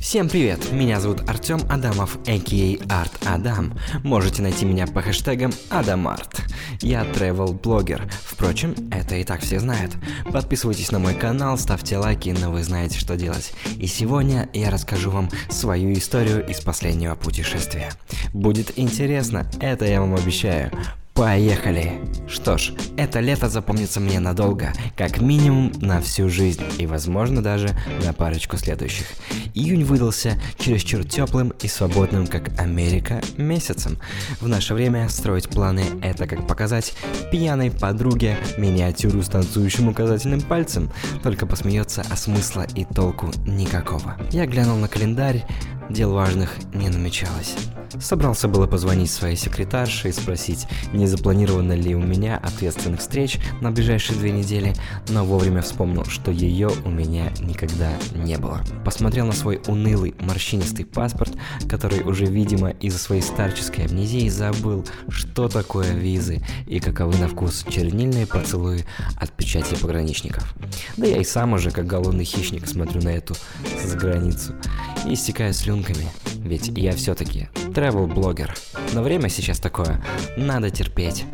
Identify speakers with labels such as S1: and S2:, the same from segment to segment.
S1: Всем привет, меня зовут Артем Адамов, а.к.а. Арт Адам. Можете найти меня по хэштегам Адамарт. Я travel блогер впрочем, это и так все знают. Подписывайтесь на мой канал, ставьте лайки, но вы знаете, что делать. И сегодня я расскажу вам свою историю из последнего путешествия. Будет интересно, это я вам обещаю. Поехали! Что ж, это лето запомнится мне надолго, как минимум на всю жизнь и возможно даже на парочку следующих. Июнь выдался чересчур теплым и свободным, как Америка, месяцем. В наше время строить планы – это как показать пьяной подруге миниатюру с танцующим указательным пальцем, только посмеется, а смысла и толку никакого. Я глянул на календарь, дел важных не намечалось. Собрался было позвонить своей секретарше и спросить, не запланировано ли у меня ответственных встреч на ближайшие две недели, но вовремя вспомнил, что ее у меня никогда не было. Посмотрел на свой унылый морщинистый паспорт, который уже, видимо, из-за своей старческой амнезии забыл, что такое визы и каковы на вкус чернильные поцелуи от печати пограничников. Да я и сам уже, как голодный хищник, смотрю на эту с границу и истекаю слюнками, ведь я все-таки travel блогер. Но время сейчас такое, надо терпеть.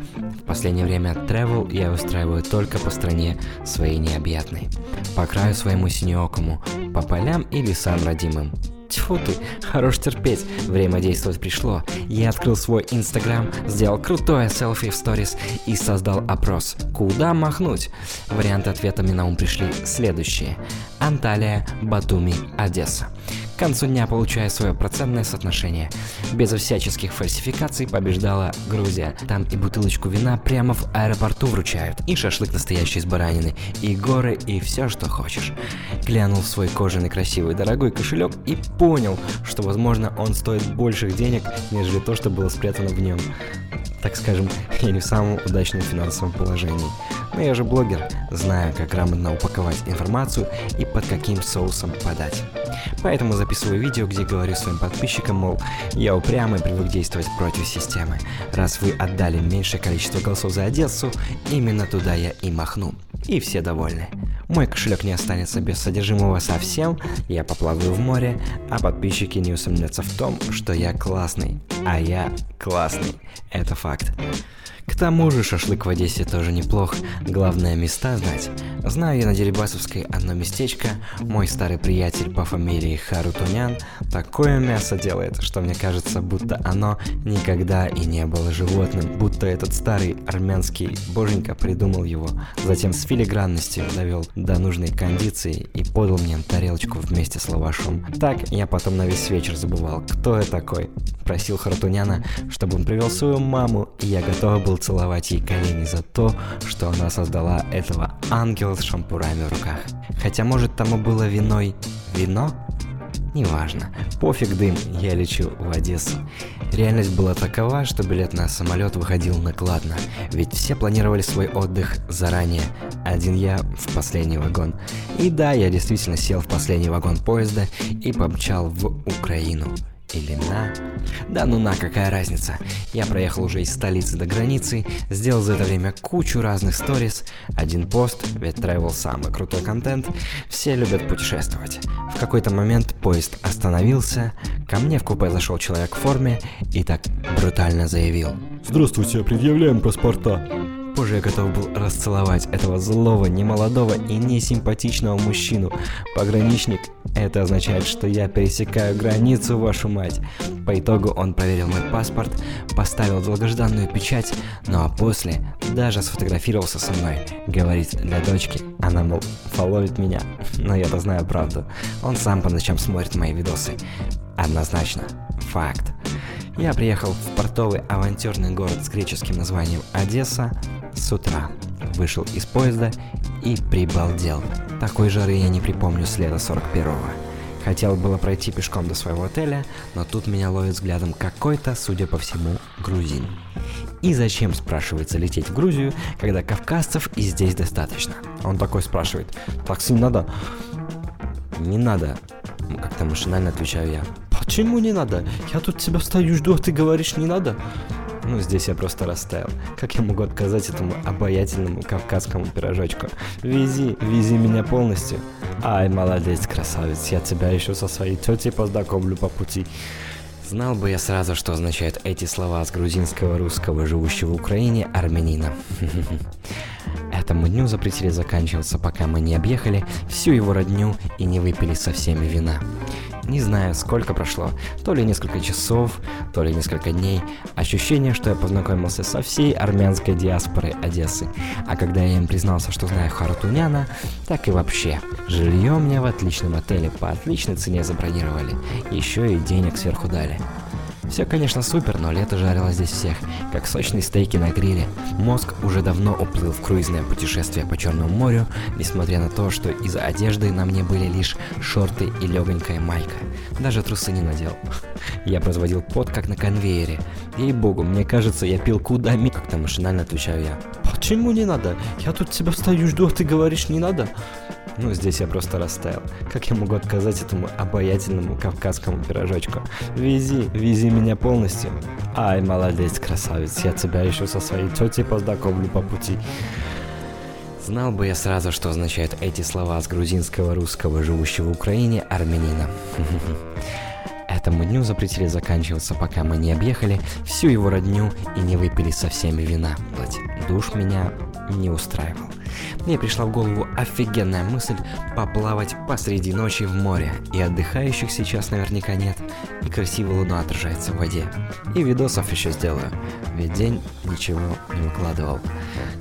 S1: В последнее время travel я устраиваю только по стране своей необъятной. По краю своему синеокому, по полям и лесам родимым. Тьфу ты, хорош терпеть, время действовать пришло. Я открыл свой инстаграм, сделал крутое селфи в сторис и создал опрос. Куда махнуть? Варианты ответами на ум пришли следующие. Анталия, Батуми, Одесса. К концу дня получая свое процентное соотношение. Без всяческих фальсификаций побеждала Грузия. Там и бутылочку вина прямо в аэропорту вручают, и шашлык настоящий из баранины, и горы, и все, что хочешь. Глянул в свой кожаный красивый дорогой кошелек и понял, что возможно он стоит больших денег, нежели то, что было спрятано в нем. Так скажем, я не в самом удачном финансовом положении. Но я же блогер, знаю, как грамотно упаковать информацию и под каким соусом подать. Поэтому записываю видео, где говорю своим подписчикам, мол, я упрямый привык действовать против системы. Раз вы отдали меньшее количество голосов за Одессу, именно туда я и махну. И все довольны. Мой кошелек не останется без содержимого совсем, я поплаваю в море, а подписчики не усомнятся в том, что я классный. А я классный. Это факт. К тому же шашлык в Одессе тоже неплох, главное места знать. Знаю я на Дерибасовской одно местечко, мой старый приятель по фамилии Харутунян такое мясо делает, что мне кажется, будто оно никогда и не было животным, будто этот старый армянский боженька придумал его, затем с филигранностью довел до нужной кондиции и подал мне тарелочку вместе с лавашом. Так я потом на весь вечер забывал, кто я такой. Просил Харутуняна, чтобы он привел свою маму, и я готов был целовать ей колени за то, что она создала этого ангела с шампурами в руках. Хотя может тому было виной вино? Неважно. Пофиг дым, я лечу в Одессу. Реальность была такова, что билет на самолет выходил накладно, ведь все планировали свой отдых заранее, один я в последний вагон. И да, я действительно сел в последний вагон поезда и помчал в Украину или на... Да ну на, какая разница. Я проехал уже из столицы до границы, сделал за это время кучу разных сторис, один пост, ведь travel самый крутой контент, все любят путешествовать. В какой-то момент поезд остановился, ко мне в купе зашел человек в форме и так брутально заявил.
S2: Здравствуйте, предъявляем паспорта.
S1: Позже я готов был расцеловать этого злого, немолодого и несимпатичного мужчину. Пограничник – это означает, что я пересекаю границу, вашу мать. По итогу он проверил мой паспорт, поставил долгожданную печать, ну а после даже сфотографировался со мной. Говорит для дочки, она, мол, фоловит меня. Но я-то знаю правду. Он сам по ночам смотрит мои видосы. Однозначно. Факт. Я приехал в портовый авантюрный город с греческим названием Одесса с утра. Вышел из поезда и прибалдел. Такой жары я не припомню с лета 41-го. Хотел было пройти пешком до своего отеля, но тут меня ловит взглядом какой-то, судя по всему, грузин. И зачем, спрашивается, лететь в Грузию, когда кавказцев и здесь достаточно? Он такой спрашивает, такси надо? Не надо, как-то машинально отвечаю я.
S2: Почему не надо? Я тут тебя стою, жду, а ты говоришь не надо?
S1: Ну, здесь я просто растаял. Как я могу отказать этому обаятельному кавказскому пирожочку? Вези, вези меня полностью. Ай, молодец, красавец, я тебя еще со своей тетей познакомлю по пути. Знал бы я сразу, что означают эти слова с грузинского русского, живущего в Украине, армянина. Этому дню запретили заканчиваться, пока мы не объехали всю его родню и не выпили со всеми вина. Не знаю, сколько прошло, то ли несколько часов, то ли несколько дней. Ощущение, что я познакомился со всей армянской диаспорой Одессы. А когда я им признался, что знаю Хартуняна, так и вообще. Жилье мне в отличном отеле по отличной цене забронировали. Еще и денег сверху дали. Все, конечно, супер, но лето жарило здесь всех, как сочные стейки на гриле. Мозг уже давно уплыл в круизное путешествие по Черному морю, несмотря на то, что из одежды на мне были лишь шорты и легонькая майка. Даже трусы не надел. Я производил пот, как на конвейере. Ей-богу, мне кажется, я пил куда ми... Как-то машинально отвечаю я.
S2: Почему не надо? Я тут тебя стою, жду, а ты говоришь не надо?
S1: Ну, здесь я просто растаял. Как я могу отказать этому обаятельному кавказскому пирожочку? Вези, вези меня полностью. Ай, молодец, красавец, я тебя еще со своей тетей познакомлю по пути. Знал бы я сразу, что означают эти слова с грузинского русского, живущего в Украине, армянина. Этому дню запретили заканчиваться, пока мы не объехали всю его родню и не выпили со всеми вина. Душ меня не устраивал. Мне пришла в голову офигенная мысль поплавать посреди ночи в море, и отдыхающих сейчас наверняка нет, и красивая луна отражается в воде. И видосов еще сделаю, ведь день ничего не выкладывал.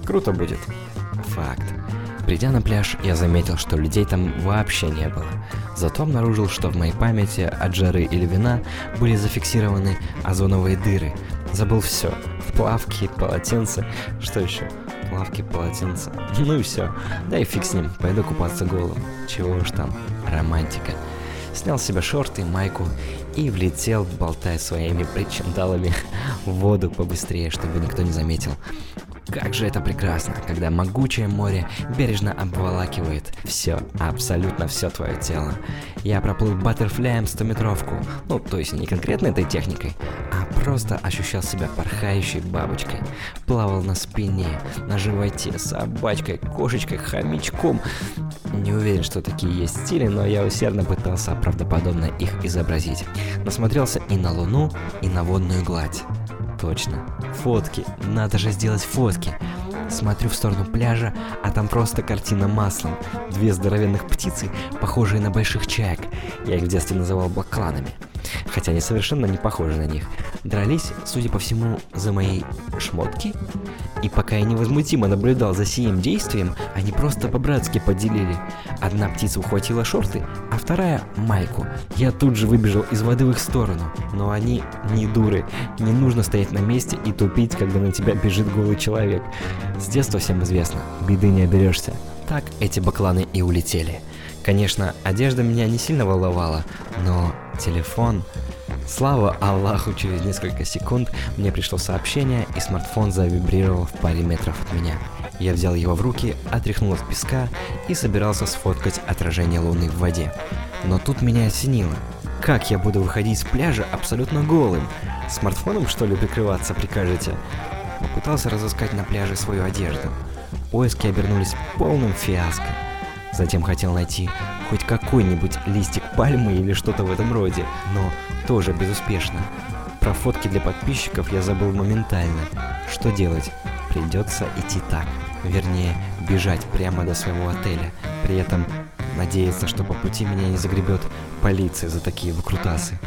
S1: Круто будет. Факт. Придя на пляж, я заметил, что людей там вообще не было. Зато обнаружил, что в моей памяти от жары или вина были зафиксированы озоновые дыры. Забыл все. Плавки, полотенце, что еще? Плавки, полотенце. Ну и все. Да и фиг с ним, пойду купаться голым. Чего уж там, романтика. Снял с себя шорты, майку и влетел, болтая своими причиндалами в воду побыстрее, чтобы никто не заметил. Как же это прекрасно, когда могучее море бережно обволакивает все, абсолютно все твое тело. Я проплыл баттерфляем 100-метровку, ну, то есть не конкретно этой техникой, а просто ощущал себя порхающей бабочкой. Плавал на спине, на животе, собачкой, кошечкой, хомячком. Не уверен, что такие есть стили, но я усердно пытался правдоподобно их изобразить. Насмотрелся и на луну, и на водную гладь. Точно. Фотки. Надо же сделать фотки. Смотрю в сторону пляжа, а там просто картина маслом. Две здоровенных птицы, похожие на больших чаек. Я их в детстве называл бакланами. Хотя они совершенно не похожи на них. Дрались, судя по всему, за мои шмотки. И пока я невозмутимо наблюдал за сим действием, они просто по-братски поделили. Одна птица ухватила шорты, а вторая – майку. Я тут же выбежал из воды в их сторону. Но они не дуры. Не нужно стоять на месте и тупить, когда на тебя бежит голый человек. С детства всем известно, беды не оберешься. Так эти бакланы и улетели. Конечно, одежда меня не сильно волновала, но телефон... Слава Аллаху, через несколько секунд мне пришло сообщение, и смартфон завибрировал в паре метров от меня. Я взял его в руки, отряхнул от песка и собирался сфоткать отражение луны в воде. Но тут меня осенило. Как я буду выходить с пляжа абсолютно голым? Смартфоном, что ли, прикрываться прикажете? Попытался разыскать на пляже свою одежду. Поиски обернулись полным фиаско. Затем хотел найти хоть какой-нибудь листик пальмы или что-то в этом роде, но тоже безуспешно. Про фотки для подписчиков я забыл моментально. Что делать? Придется идти так. Вернее, бежать прямо до своего отеля. При этом надеяться, что по пути меня не загребет полиция за такие выкрутасы.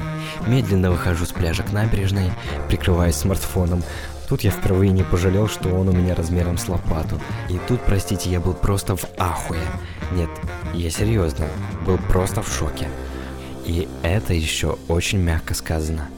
S1: Медленно выхожу с пляжа к набережной, прикрываясь смартфоном, Тут я впервые не пожалел, что он у меня размером с лопату. И тут, простите, я был просто в ахуе. Нет, я серьезно, был просто в шоке. И это еще очень мягко сказано.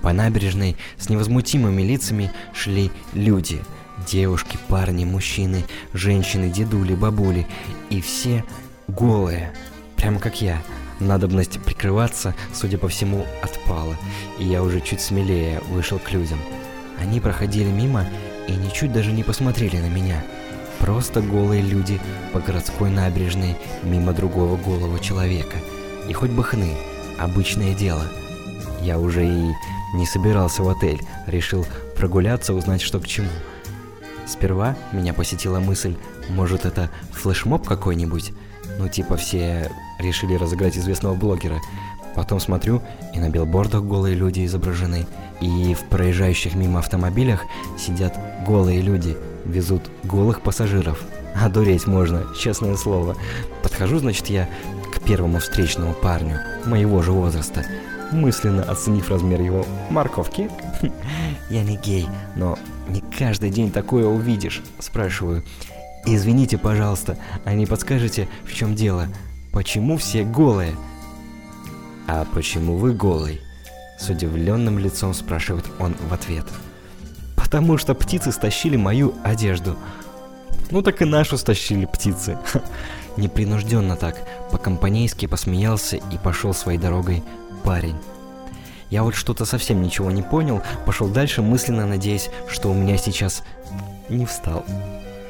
S1: По набережной с невозмутимыми лицами шли люди. Девушки, парни, мужчины, женщины, дедули, бабули. И все голые. Прямо как я. Надобность прикрываться, судя по всему, отпала. И я уже чуть смелее вышел к людям. Они проходили мимо и ничуть даже не посмотрели на меня. Просто голые люди по городской набережной мимо другого голого человека. И хоть бы хны, обычное дело. Я уже и не собирался в отель, решил прогуляться, узнать, что к чему. Сперва меня посетила мысль, может это флешмоб какой-нибудь? Ну типа все решили разыграть известного блогера. Потом смотрю, и на билбордах голые люди изображены, и в проезжающих мимо автомобилях сидят голые люди, везут голых пассажиров. Одуреть можно, честное слово. Подхожу, значит, я к первому встречному парню, моего же возраста, мысленно оценив размер его морковки. Я не гей, но не каждый день такое увидишь. Спрашиваю, извините, пожалуйста, а не подскажете, в чем дело? Почему все голые? А почему вы голый? С удивленным лицом спрашивает он в ответ. Потому что птицы стащили мою одежду. Ну так и нашу стащили птицы. Непринужденно так, по-компанейски посмеялся и пошел своей дорогой парень. Я вот что-то совсем ничего не понял, пошел дальше, мысленно надеясь, что у меня сейчас не встал.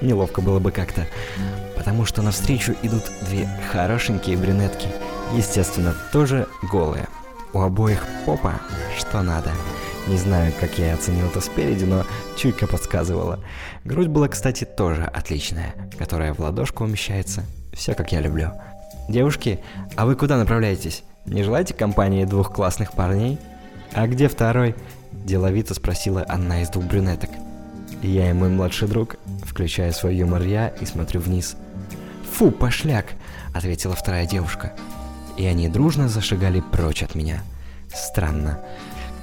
S1: Неловко было бы как-то. Потому что навстречу идут две хорошенькие брюнетки. Естественно, тоже голые. У обоих попа что надо. Не знаю, как я оценил это спереди, но чуйка подсказывала. Грудь была, кстати, тоже отличная, которая в ладошку умещается. Все как я люблю. Девушки, а вы куда направляетесь? Не желаете компании двух классных парней? А где второй? Деловито спросила одна из двух брюнеток. Я и мой младший друг, включая свой юмор я и смотрю вниз. «Фу, пошляк!» — ответила вторая девушка. И они дружно зашагали прочь от меня. Странно.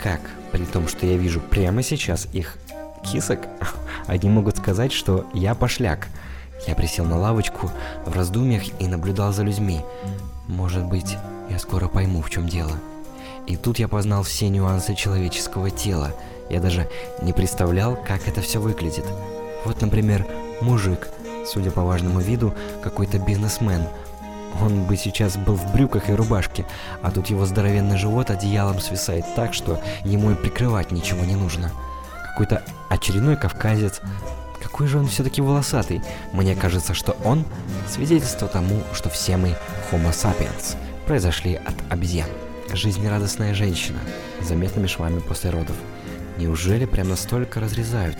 S1: Как, при том, что я вижу прямо сейчас их кисок, они могут сказать, что я пошляк. Я присел на лавочку в раздумьях и наблюдал за людьми. Может быть, я скоро пойму, в чем дело. И тут я познал все нюансы человеческого тела. Я даже не представлял, как это все выглядит. Вот, например, мужик, судя по важному виду, какой-то бизнесмен. Он бы сейчас был в брюках и рубашке, а тут его здоровенный живот одеялом свисает так, что ему и прикрывать ничего не нужно. Какой-то очередной кавказец. Какой же он все-таки волосатый. Мне кажется, что он свидетельство тому, что все мы homo sapiens – произошли от обезьян. Жизнерадостная женщина, с заметными швами после родов. Неужели прям настолько разрезают?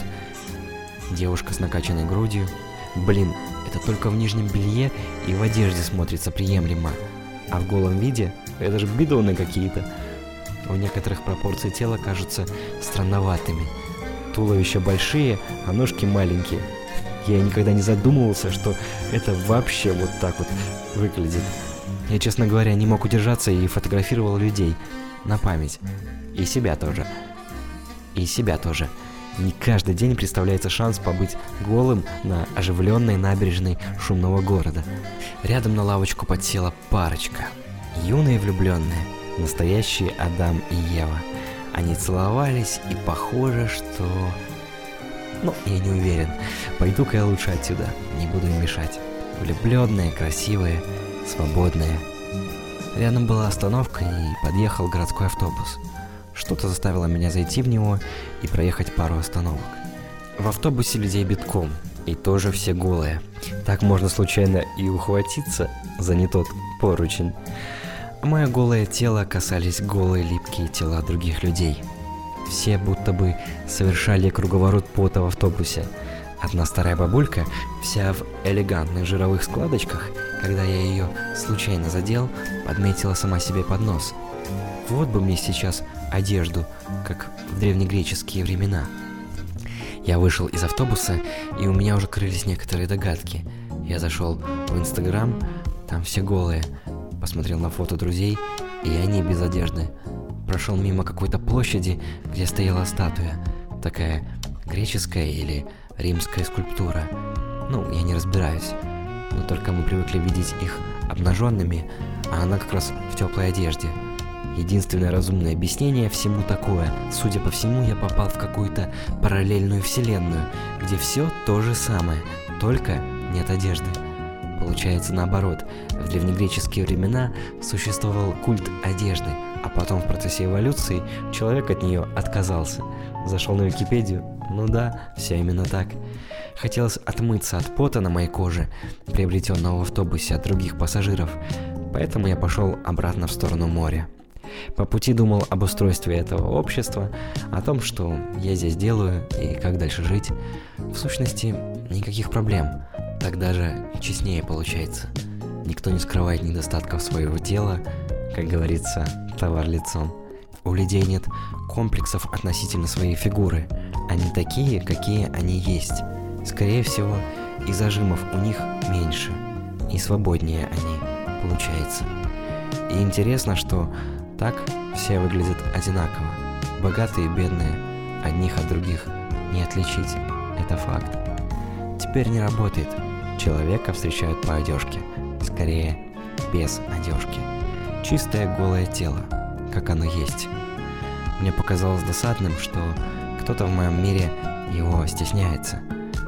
S1: Девушка с накачанной грудью. Блин, это только в нижнем белье и в одежде смотрится приемлемо. А в голом виде это же бидоны какие-то. У некоторых пропорции тела кажутся странноватыми. Туловища большие, а ножки маленькие. Я никогда не задумывался, что это вообще вот так вот выглядит. Я, честно говоря, не мог удержаться и фотографировал людей. На память. И себя тоже. И себя тоже. Не каждый день представляется шанс побыть голым на оживленной набережной шумного города. Рядом на лавочку подсела парочка. Юные влюбленные. Настоящие Адам и Ева. Они целовались, и похоже, что... Ну, я не уверен. Пойду-ка я лучше отсюда. Не буду им мешать. Влюбленные, красивые, свободная. Рядом была остановка и подъехал городской автобус. Что-то заставило меня зайти в него и проехать пару остановок. В автобусе людей битком, и тоже все голые. Так можно случайно и ухватиться за не тот поручень. Мое голое тело касались голые липкие тела других людей. Все будто бы совершали круговорот пота в автобусе. Одна старая бабулька, вся в элегантных жировых складочках, когда я ее случайно задел, подметила сама себе под нос. Вот бы мне сейчас одежду, как в древнегреческие времена. Я вышел из автобуса, и у меня уже крылись некоторые догадки. Я зашел в Инстаграм, там все голые. Посмотрел на фото друзей, и они без одежды. Прошел мимо какой-то площади, где стояла статуя. Такая греческая или римская скульптура. Ну, я не разбираюсь но только мы привыкли видеть их обнаженными, а она как раз в теплой одежде. Единственное разумное объяснение всему такое. Судя по всему, я попал в какую-то параллельную вселенную, где все то же самое, только нет одежды. Получается наоборот, в древнегреческие времена существовал культ одежды, а потом в процессе эволюции человек от нее отказался. Зашел на Википедию, ну да, все именно так. Хотелось отмыться от пота на моей коже, приобретенного в автобусе от других пассажиров, поэтому я пошел обратно в сторону моря. По пути думал об устройстве этого общества, о том, что я здесь делаю и как дальше жить. В сущности, никаких проблем. Так даже честнее получается. Никто не скрывает недостатков своего тела, как говорится, товар лицом. У людей нет комплексов относительно своей фигуры. Они такие, какие они есть. Скорее всего, и зажимов у них меньше, и свободнее они, получается. И интересно, что так все выглядят одинаково. Богатые и бедные, одних от других не отличить, это факт. Теперь не работает. Человека встречают по одежке, скорее без одежки. Чистое голое тело, как оно есть. Мне показалось досадным, что кто-то в моем мире его стесняется,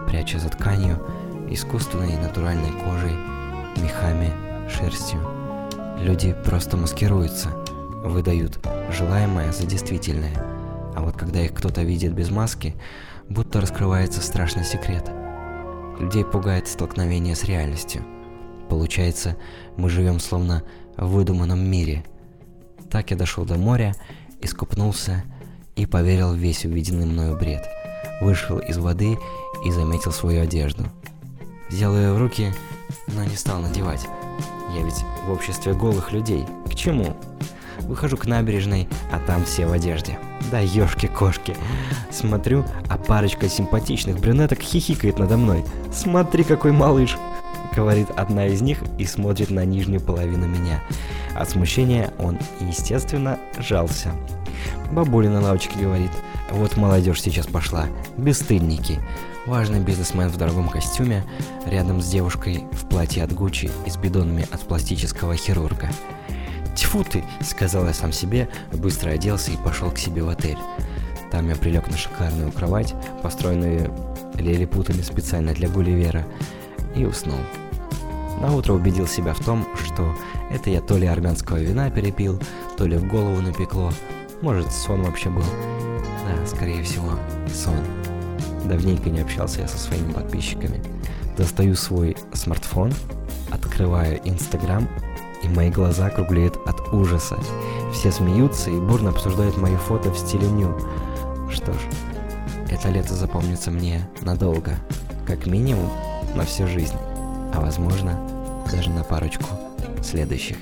S1: пряча за тканью, искусственной натуральной кожей, мехами, шерстью. Люди просто маскируются, выдают желаемое за действительное. А вот когда их кто-то видит без маски, будто раскрывается страшный секрет. Людей пугает столкновение с реальностью. Получается, мы живем словно в выдуманном мире. Так я дошел до моря, искупнулся и поверил в весь увиденный мною бред. Вышел из воды и заметил свою одежду. Взял ее в руки, но не стал надевать. Я ведь в обществе голых людей. К чему? Выхожу к набережной, а там все в одежде. Да ёшки-кошки. Смотрю, а парочка симпатичных брюнеток хихикает надо мной. Смотри, какой малыш. Говорит одна из них и смотрит на нижнюю половину меня. От смущения он, естественно, жался. Бабуля на лавочке говорит, вот молодежь сейчас пошла, бесстыдники. Важный бизнесмен в дорогом костюме, рядом с девушкой в платье от Гуччи и с бидонами от пластического хирурга. «Тьфу ты!» — сказал я сам себе, быстро оделся и пошел к себе в отель. Там я прилег на шикарную кровать, построенную лилипутами специально для Гулливера, и уснул. На утро убедил себя в том, что это я то ли армянского вина перепил, то ли в голову напекло, может сон вообще был. Да, скорее всего, сон. Давненько не общался я со своими подписчиками. Достаю свой смартфон, открываю Инстаграм, и мои глаза круглеют от ужаса. Все смеются и бурно обсуждают мои фото в стиле ню. Что ж, это лето запомнится мне надолго. Как минимум, на всю жизнь. А возможно, даже на парочку следующих.